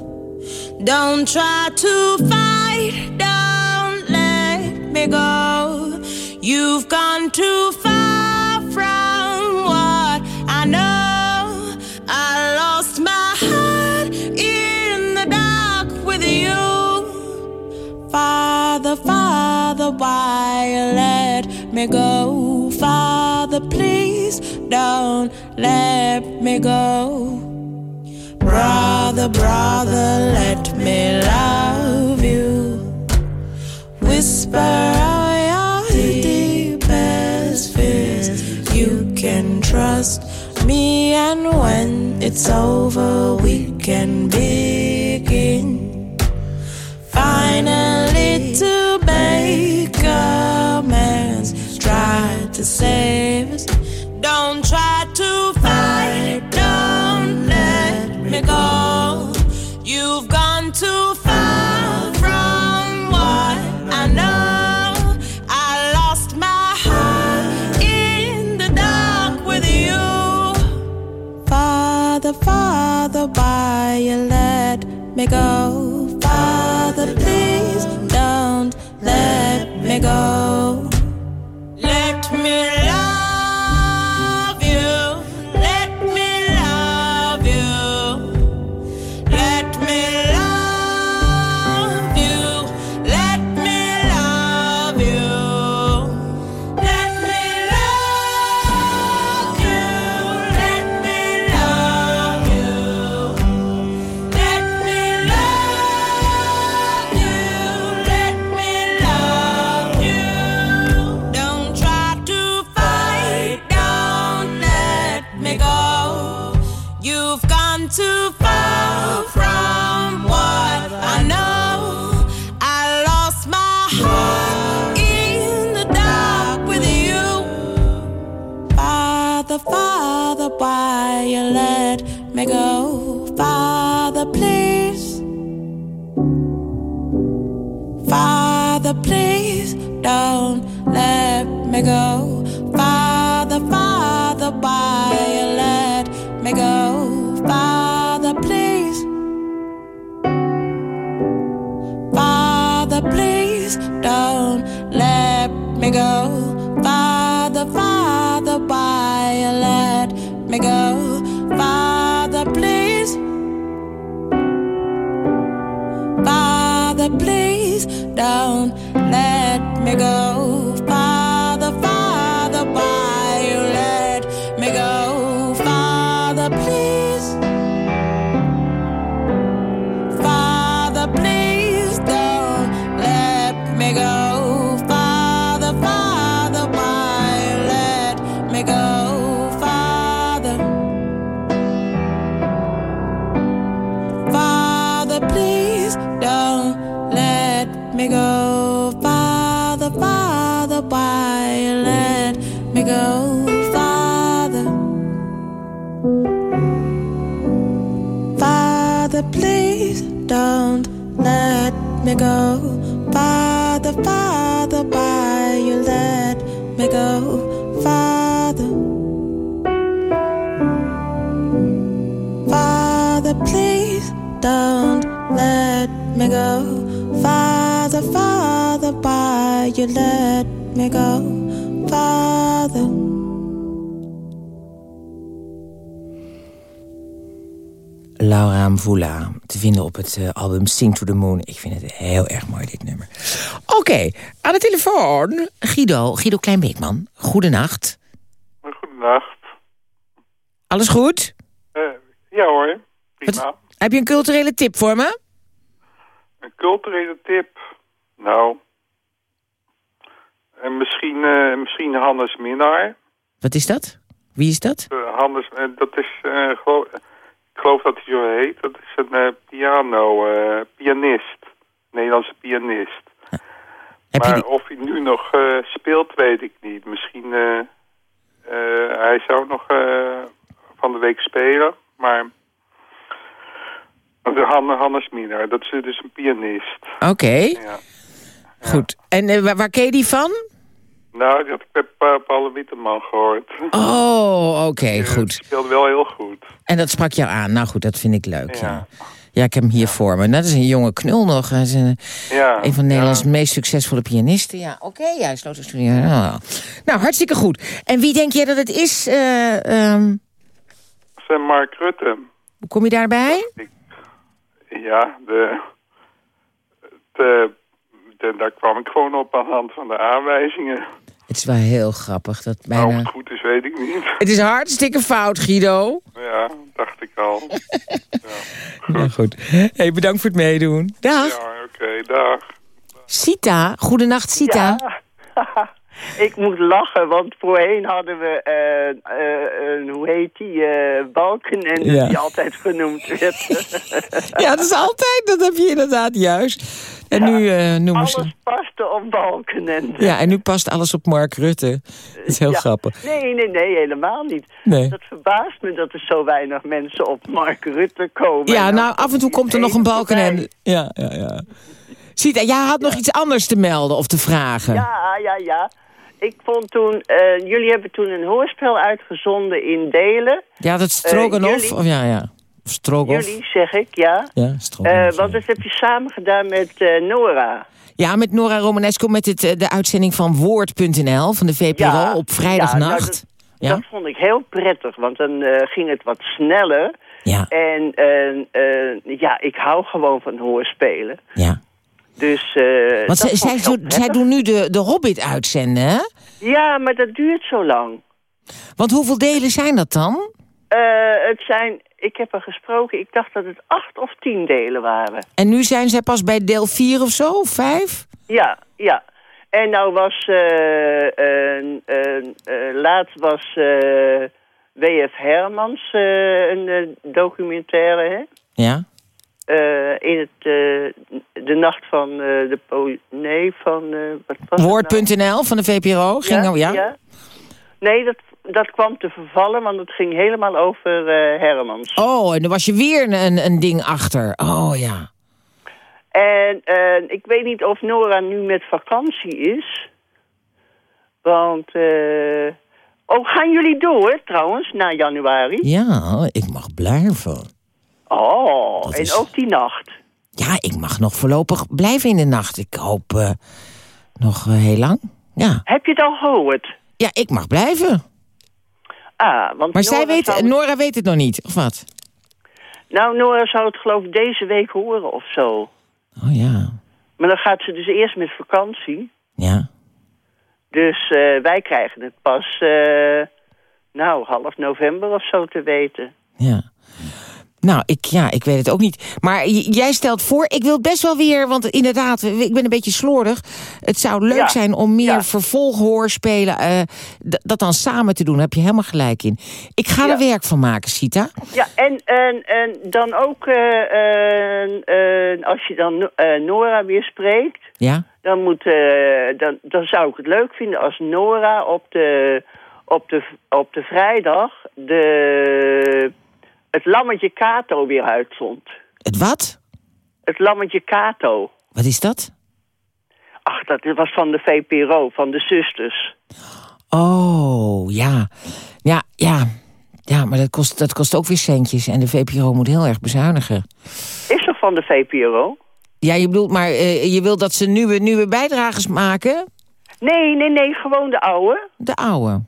Don't try to fight, don't let me go. You've gone too far from what I know. Father, Father, why you let me go? Father, please don't let me go. Brother, brother, let me love you. Whisper out your deepest fears. You can trust me, and when it's over, we can begin. Finally, to save us. Don't try to fight, don't let me go. You've gone too far from what I know. I lost my heart in the dark with you. Father, Father, why you let me go? Father, please don't let me go. Father, Father, why you let me go? Father, please. Father, please don't let me go. Father, Father, why you let me go? Don't let me go. Go. Father, Father, why you let me go? Father. Father please don't let me go. Father, Father, why you let me go? Father. Laura Mvula, te vinden op het eh, album Sing to the Moon. Ik vind het heel erg mooi, dit nummer. Oké, aan de telefoon Guido, Guido Kleinbeekman. Goedenacht. Goedenacht. Alles goed? Eh, ja hoor, prima. Heb je een culturele tip voor me? Een culturele tip? Nou, en misschien, eh, misschien Hannes Minnaar. Wat is dat? Wie is dat? Eh, Hannes, dat is, eh, geloof, ik geloof dat hij zo heet. Dat is een eh, piano, eh, pianist. Nederlandse pianist. maar of hij nu nog eh, speelt, weet ik niet. Misschien, hij zou nog van de week spelen, maar... De Han- Hannes Minnaar, dat is dus een pianist. Oké. Ja. Goed. En waar, waar ken je die van? Nou, heb ik bij Paul Witteman gehoord. Oh, oké, goed. Die speelde wel heel goed. En dat sprak jou aan. Nou goed, dat vind ik leuk, ja. Ja, ik heb hem hier voor me. Dat is een jonge knul nog. Hij is een, Ja, een van Nederlands meest succesvolle pianisten. Ja, oké, ja, hij sloot een studie. Nou, nou, hartstikke goed. En wie denk jij dat het is? ehm, Zijn Mark Rutte. hoe kom je daarbij? Ja, de, de, de- daar kwam ik gewoon op aan de hand van de aanwijzingen. Het is wel heel grappig. Dat Nou, of bijna... het goed is, weet ik niet. Het is hartstikke fout, Guido. Ja, dacht ik al. Nou goed. Hey, bedankt voor het meedoen. Dag. Ja, oké, dag. Sita, goedenacht Sita. Ik moet lachen, want voorheen hadden we, eh, eh, een, hoe heet die, eh Balken, en Ja. die altijd genoemd werd. Ja, dat is altijd, dat heb je inderdaad juist. En nu eh, noemen ze... Alles paste op Balken. En, Ja, en nu past alles op Mark Rutte. Dat is heel Ja. grappig. Nee, nee, nee, helemaal niet. Nee. Dat verbaast me dat er zo weinig mensen op Mark Rutte komen. Ja, En nou, af en toe komt er nog een balken voorbij. en... Ja, ja, ja. Sita, jij had nog iets anders te melden of te vragen. Ja, ja, ja. Ik vond toen, eh, jullie hebben toen een hoorspel uitgezonden in Delen. Ja, dat Stroganov. jullie- of ja, ja. Of Strogoff. Jullie, zeg ik, ja. Ja. Eh, want dat heb je samen gedaan met eh, Nora. Ja, met Nora Romanesco met het, eh, de uitzending van Woord.nl van de VPRO Ja, op vrijdagnacht. nou, dat, Ja? dat vond ik heel prettig, want dan eh, ging het wat sneller. Ja. En ja, ik hou gewoon van hoorspelen. Ja. Dus, Want zij, doen- zij prettig. doen nu de, de Hobbit uitzenden, hè? Ja, maar dat duurt zo lang. Want hoeveel delen zijn dat dan? Het zijn, ik heb er gesproken, ik dacht dat het acht of tien delen waren. En nu zijn zij pas bij deel 4 of zo, of 5? Ja, ja. En nou was, eh, eh, eh, laatst was eh, W.F. Hermans een documentaire, hè? Ja. In het, eh, de nacht van eh, de po Nee, van... nou? Woord.nl van de VPRO ging ja? ja. Nee, dat, dat kwam te vervallen, want het ging helemaal over eh, Hermans. Oh, en er was je weer een, een, ding achter. Oh, ja. En eh, ik weet niet of Nora nu met vakantie is. Want... eh, Oh, gaan jullie door trouwens, na januari? Ja, ik mag blijven. Oh, Dat en is- ook die nacht. Ja, ik mag nog voorlopig blijven in de nacht. Ik hoop nog heel lang. Ja. Heb je het al gehoord? Ja, ik mag blijven. Ah, want Maar zij Nora weet, zou het- Nora weet het nog niet, of wat? Nou, Nora zou het geloof ik deze week horen of zo. Oh ja. Maar dan gaat ze dus eerst met vakantie. Ja. Dus eh, wij krijgen het pas, eh, nou, half november of zo te weten. Ja. Nou, ik, ja, ik weet het ook niet. Maar jij stelt voor, ik wil best wel weer... want inderdaad, ik ben een beetje slordig. Het zou leuk Ja. zijn om meer vervolghoorspelen... eh, dat dan samen te doen. Daar heb je helemaal gelijk in. Ik ga er werk van maken, Sita. Ja, en, en, en dan ook, eh, als je dan eh, Nora weer spreekt... Ja? Dan, moet, dan, dan zou ik het leuk vinden als Nora op de, op de, op de vrijdag de, het lammetje Kato weer uitzond. Het wat? Het lammetje Kato. Wat is dat? Ach, dat was van de VPRO, van de zusters. Oh, ja. Ja, ja. Ja, maar dat kost, dat kost ook weer centjes. En de VPRO moet heel erg bezuinigen. Is er van de VPRO? Ja, je bedoelt, maar eh, je wilt dat ze nieuwe, nieuwe bijdragers maken? Nee, nee, nee, gewoon de oude. De oude.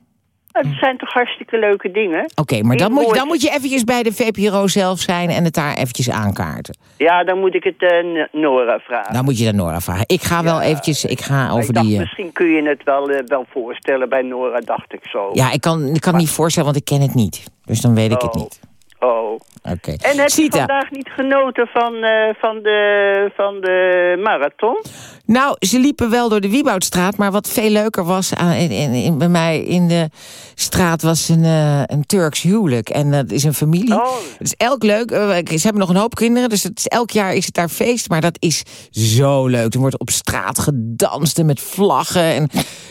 Het zijn toch hartstikke leuke dingen? Oké, maar dan moet, je, dan moet je eventjes bij de VPRO zelf zijn... en het daar eventjes aankaarten. Ja, dan moet ik het N- Nora vragen. Dan moet je dan Nora vragen. Ik ga wel eventjes, ik ga over ik dacht, die... eh, misschien kun je het wel, eh, wel voorstellen bij Nora, dacht ik zo. Ja, ik kan, ik kan het niet voorstellen, want ik ken het niet. Dus dan weet ik het Oh. niet. Oh. Oké. En heb je vandaag niet genoten van, eh, van, de, van de marathon? Nou, ze liepen wel door de Wieboudstraat, maar wat veel leuker was aan, in, in, in- bij mij in de straat was een, eh, een Turks huwelijk. En dat is een familie. Het is elk leuk. eh, ik- ze hebben nog een hoop kinderen, dus het is, elk jaar is het daar feest. Maar dat is zo leuk. Er wordt op straat gedanst en met vlaggen en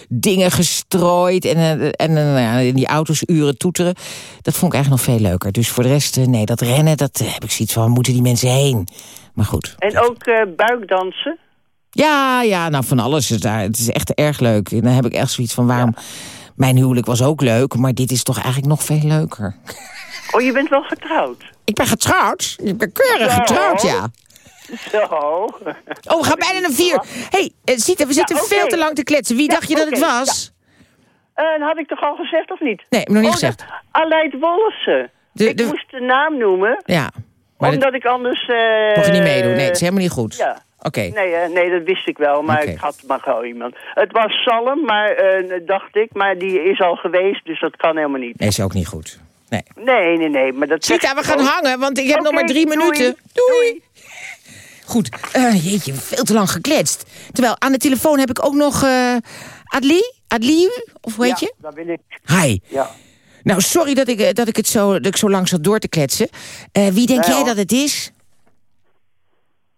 dingen gestrooid. En, eh, en eh, nou ja, in die auto's uren toeteren. Dat vond ik eigenlijk nog veel leuker. Dus voor de rest, eh, nee, dat rennen, dat eh, heb ik zoiets van, moeten die mensen heen? Maar goed. En ook eh, buikdansen? Ja, ja, nou van alles. is daar. Het is echt erg leuk. En dan heb ik echt zoiets van waarom... Mijn huwelijk was ook leuk, maar dit is toch eigenlijk nog veel leuker. Oh, je bent wel getrouwd? Ik ben getrouwd. Ik ben keurig Zo. getrouwd, ja. Zo. Oh, we gaan bijna naar vier. hey, Sita, we zitten veel te lang te kletsen. Wie Ja, dacht je dat het was? Dat had ik toch al gezegd of niet? Nee, nog niet Oh, gezegd. Aleid Wolfsen. De- ik de- moest de naam noemen, Ja. Maar omdat ik anders... eh Mocht je niet meedoen? Nee, het is helemaal niet goed. Ja. Oké. Nee, eh, nee, dat wist ik wel, maar ik had maar gewoon iemand. Het was Salm, maar eh, dacht ik, maar die is al geweest, dus dat kan helemaal niet. Nee, is ook niet goed. Nee. Nee, nee, nee, maar dat... Sita, we gaan hangen, want ik heb nog maar drie doei. minuten. Doei. Goed, jeetje, veel te lang gekletst. Terwijl aan de telefoon heb ik ook nog eh Adli. Adli, of hoe heet je? Ja, dat ben ik. Hi. Ja. Nou, sorry dat ik, eh, dat ik het zo, dat ik zo lang zat door te kletsen. Eh, wie denk Nee, jij dat het is?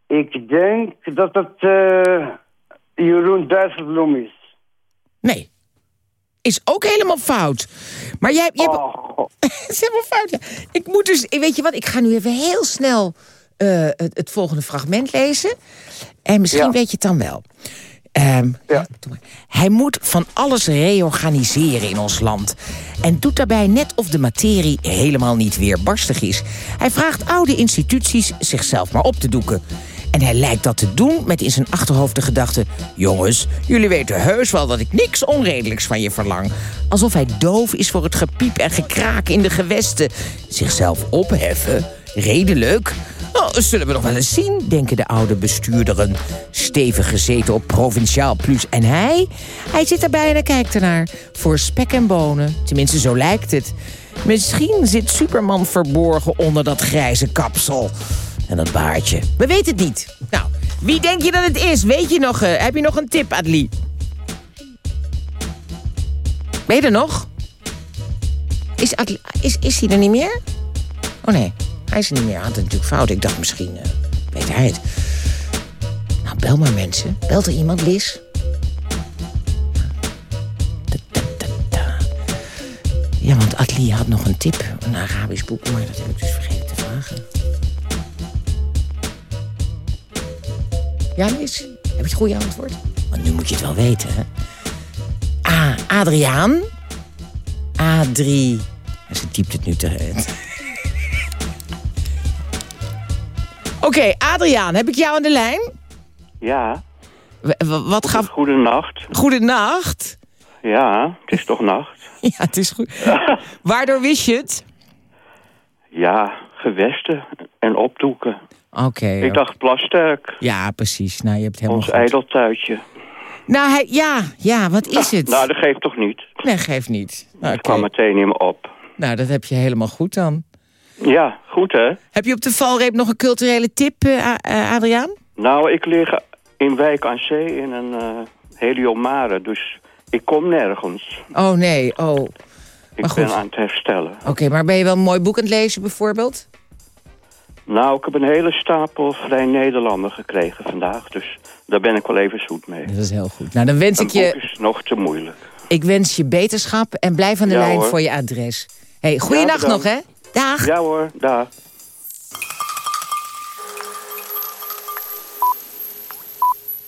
Ik denk dat het eh, Jeroen Dijsselbloem is. Nee. Is ook helemaal fout. Maar jij, jij Oh. het is helemaal fout, ja. Ik moet dus, weet je wat, ik ga nu even heel snel het, het volgende fragment lezen. En misschien Ja. weet je het dan wel. Ehm, Hij moet van alles reorganiseren in ons land. En doet daarbij net of de materie helemaal niet weerbarstig is. Hij vraagt oude instituties zichzelf maar op te doeken. En hij lijkt dat te doen met in zijn achterhoofd de gedachte... jongens, jullie weten heus wel dat ik niks onredelijks van je verlang. Alsof hij doof is voor het gepiep en gekraak in de gewesten. Zichzelf opheffen? Redelijk? Oh, zullen we nog wel eens zien, denken de oude bestuurderen. Stevig gezeten op Provinciaal Plus. En hij? Hij zit erbij en hij kijkt ernaar. Voor spek en bonen. Tenminste, zo lijkt het. Misschien zit Superman verborgen onder dat grijze kapsel. En dat baardje. We weten het niet. Nou, wie denk je dat het is? Weet je nog? eh, heb je nog een tip, Adli? Ben je er nog? Is, Adli, is, is hij er niet meer? Oh nee, hij er niet meer. Had natuurlijk fout. Ik dacht misschien, eh, weet hij het. Nou, bel maar mensen. Belt er iemand, Liz? Ja, want Adli had nog een tip. Een Arabisch boek, maar dat heb ik dus vergeten te vragen. Ja, Liz? Heb je het goede antwoord? Want nu moet je het wel weten, hè? Ah, Adriaan. Adrie. Ja, Ze typt het nu te... Oké, Adriaan, heb ik jou aan de lijn? Ja, W- wat gaf... goedenacht. Goedenacht. Ja, het is toch nacht? Ja, het is goed. Waardoor wist je het? Ja, gewesten en opdoeken. Oké. Ik dacht plasterk, Ja, precies. Nou, je hebt helemaal ons goed. ijdeltuitje. Nou, hij, ja, ja, wat is het? Nou, dat geeft toch niet? Nee, geeft niet. Nou, Het kwam meteen in me op. nou, dat heb je helemaal goed dan. Ja, goed hè? Heb je op de valreep nog een culturele tip, eh, eh, Adriaan? Nou, ik lig in Wijk aan Zee in een eh heliomare, dus ik kom nergens. Oh, nee. Oh. Ik goed. ben aan het herstellen. Oké, maar ben je wel een mooi boek aan het lezen, bijvoorbeeld? Nou, ik heb een hele stapel Vrij Nederlander gekregen vandaag, dus daar ben ik wel even zoet mee. Dat is heel goed. Nou, dan wens Een ik je, is nog te moeilijk. ik wens je beterschap en blijf aan de Ja, lijn hoor. voor je adres. hey, goeienacht Ja, nog, hè? Dag. Ja hoor, dag.